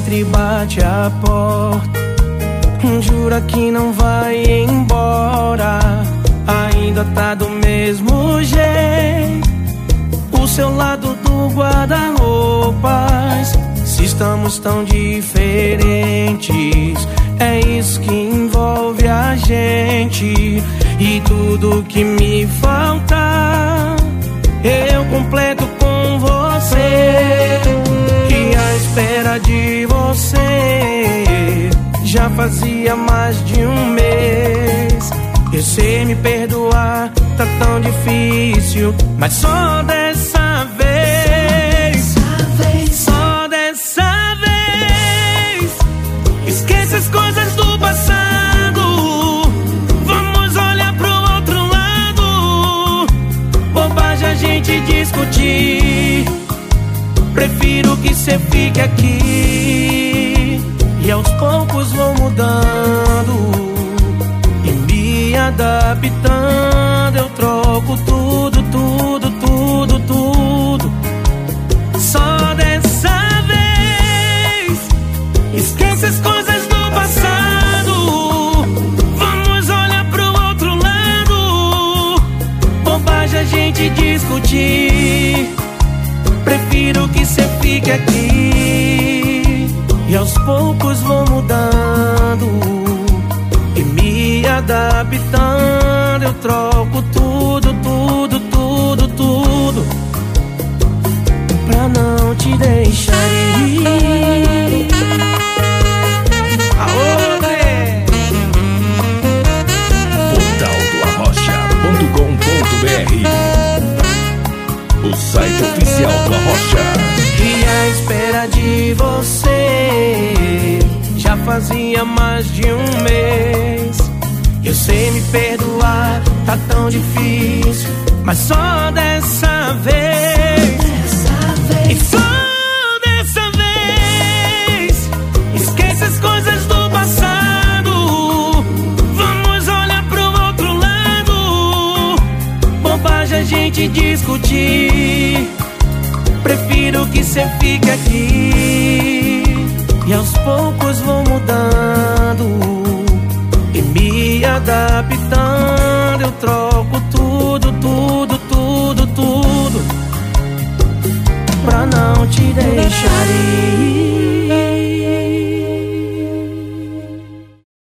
entra e bate a porta. Jura que não vai embora. Ainda tá do mesmo jeito. O seu lado do guarda-roupas. Se estamos tão diferentes, é isso que envolve a gente. E tudo que me fazia mais de um mês. Eu sei me perdoar, tá tão difícil, mas só dessa vez. Só dessa vez. Esqueça as coisas do passado. Vamos olhar pro outro lado. Bobagem a gente discutir. Prefiro que cê fique aqui. E aos poucos vou mudando. E me adaptando. Eu troco tudo, tudo, tudo, tudo. Só dessa vez. Esqueça as coisas do passado. Vamos olhar pro outro lado. Bobagem a gente discutir. Prefiro que cê fique aqui. E aos poucos vou mudando. E me adaptando. Eu troco tudo, tudo, tudo, tudo. Pra não te deixar ir. Portaldoarrocha.com.br O site oficial do Arrocha. E a espera de você já fazia mais de um mês. Eu sei me perdoar, tá tão difícil, mas só dessa vez. E só dessa vez. Esqueça as coisas do passado. Vamos olhar pro outro lado. Bobagem a gente discutir. Que cê fique aqui. E aos poucos vou mudando. E me adaptando. Eu troco tudo, tudo, tudo, tudo. Pra não te deixar